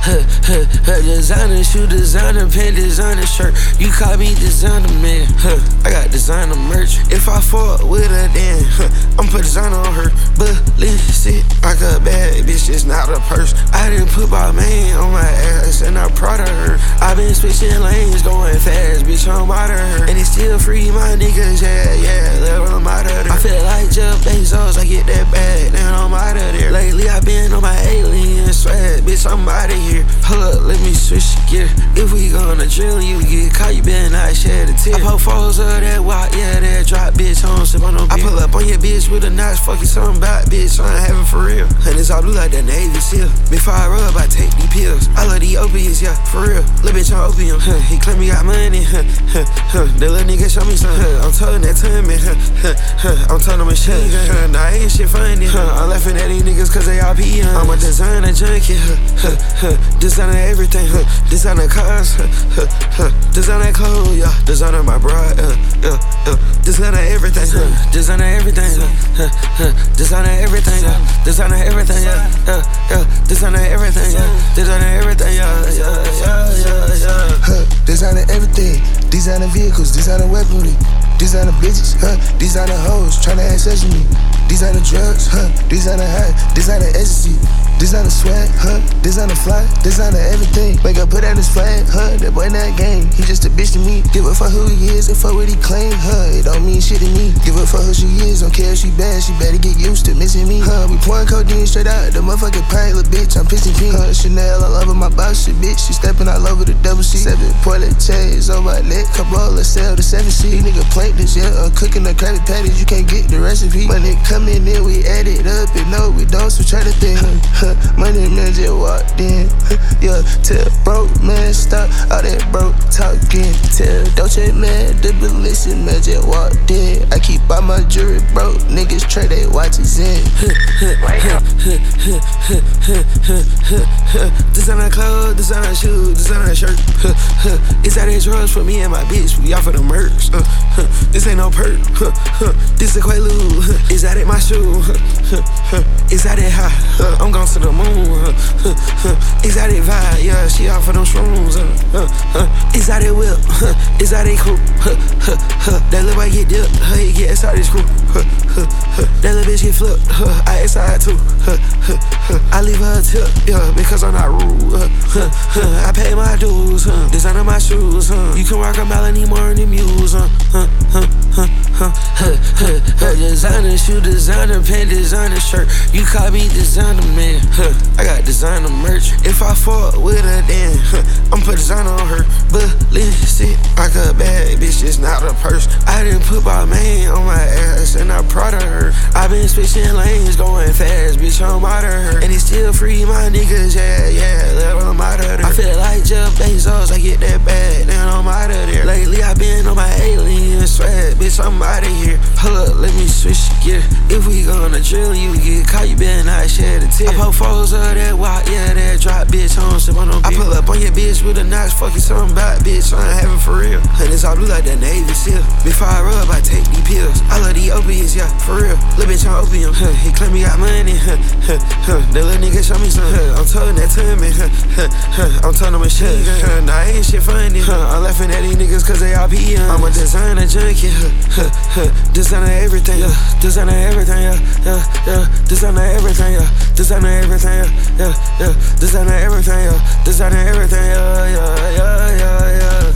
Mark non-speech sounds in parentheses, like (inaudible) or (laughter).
huh, huh, huh. Designer shoe, designer pen, designer shirt. You call me designer man, huh? I got designer merch. If I fall with her, then huh, I'm put designer on her. But listen, I got bad bitch, it's not a purse. I didn't put my man on my ass, and I'm proud of her. I been switching lanes, going fast, bitch, I'm out of her. And it's still free, my niggas, yeah, yeah, let them out of there. I feel like Jeff Bezos, I get that bag, now I'm out of there. Lately, I been on my swag, bitch, I'm out of here. Hold up, let me switch gear. If we gonna drill, you get caught, you better not shed a tear. I poke foes of that walk, yeah, that drop, bitch, home, sip on no beer. I pull up on your bitch with a notch, fucking something about, bitch, I'm having for real. And all blue like that Navy SEAL. Before I rub, I take these pills. I love these opiates, yeah, for real. Little bitch on opium, huh? He claim he got money, huh? huh, huh. The little nigga show me something, huh? I'm telling that me, huh? huh, huh. I'm telling machine huh? Nah, ain't shit funny, huh? I'm laughing at these niggas cause they all be young. I'm a designer junkie, huh? Huh. Designer everything, huh? Designer cars, huh? huh, huh. Designer clothes, yeah. Designer my bride, uh, uh, uh. Designer everything, huh? Designer everything, huh? huh, huh. Everything, yeah. Designer everything, yeah, yeah, yeah. Designer everything, yeah. Designer everything, yeah, yeah, yeah, yeah, yeah. Huh, designer everything, designer vehicles, designer weaponry, designer bitches, huh, designer hoes, tryna access me, designer drugs, huh, designer high, designer ecstasy, designer swag, huh, designer fly, designer everything. Make up put out his flag, huh, that boy not game, he just a bitch to me. Give a fuck who he is and fuck what he claim, huh, it don't mean shit to me. Give a fuck who she is, don't care if she bad, she better get used to missing me, huh. We pouring codeine straight out the motherfucking pint, little bitch, I'm pissing pink, huh. Chanel all over my box, shit, bitch, she stepping all over the double C. Seven toilet chains on my neck, Corolla sell the seven. These nigga plant this, yeah, I'm cooking the Krabby Patties, you can't get the recipe. When it coming in, we add it up, and no, we don't, so try to think. Huh, man just walked in, yeah, tell broke man stop all that broke talking. Tell Dolce man, the listen man just walked in. I keep all my jewelry broke, niggas trade they watches in. Designer clothes, designer shoes, designer shirt. (laughs) It's out there drugs for me and my bitch. We off of the mercs. (laughs) Uh. This ain't no perk. (laughs) This a Quaalude. Huh. Is that it my shoe? Huh, huh, huh. Is that it high? I'm going to the moon. Huh, huh, it vibe? Yeah, she off of them shrooms. Uh, that it whip? Huh. It cool? Huh, huh, huh. That little boy get dipped. Huh. He get inside this crew. Huh, huh, huh. That little bitch get flipped. Huh. I inside too. Huh, huh, huh. I leave her a tip. Yeah, because I'm not rude. Huh, huh, huh. I pay my dues. Huh. Designer my shoes. Huh. You can rock a Melanie more than Muse. Huh, huh, huh, huh, huh, huh, huh. Designer shoe, designer pant, designer shirt. You call me designer man. Designer merch. If I fall with her, then huh. I'm put designer on her. But listen, I got bad bitch, it's not a purse. I didn't put my man been switching lanes, going fast, bitch, I'm out of her. And it's still free, my niggas, yeah, yeah, let them out of there. I feel like Jeff Bezos, I get that bag, now I'm out of there. Lately, I been on my alien swag, bitch, I'm out of here. Hold up, let me switch gear. If we gonna drill, you get caught, you better not shed a tear. I poke foes of that walk, yeah, that drop, bitch, home, sip on beer. I pull up on your bitch with a notch, fucking something about, bitch, I'm having for real. And it's all blue like that Navy SEAL. Before I rub, I take these pills. I love these opiates, yeah, for real. Bitch on opium, huh. He claim he got money, huh, huh, huh. The little nigga show me something, huh. I'm telling that to me, huh, huh, huh. I'm telling machine gun, huh. Nah, ain't shit funny, huh. I'm laughing at these niggas cause they all be young. I'm a designer junkie, huh, huh, huh. Designer everything, yeah. Designer everything, yeah, yeah, yeah. Designer everything, yeah. Designer everything, yeah, yeah, yeah. Designer everything, yeah. Designer everything, yeah, yeah, yeah, yeah, yeah.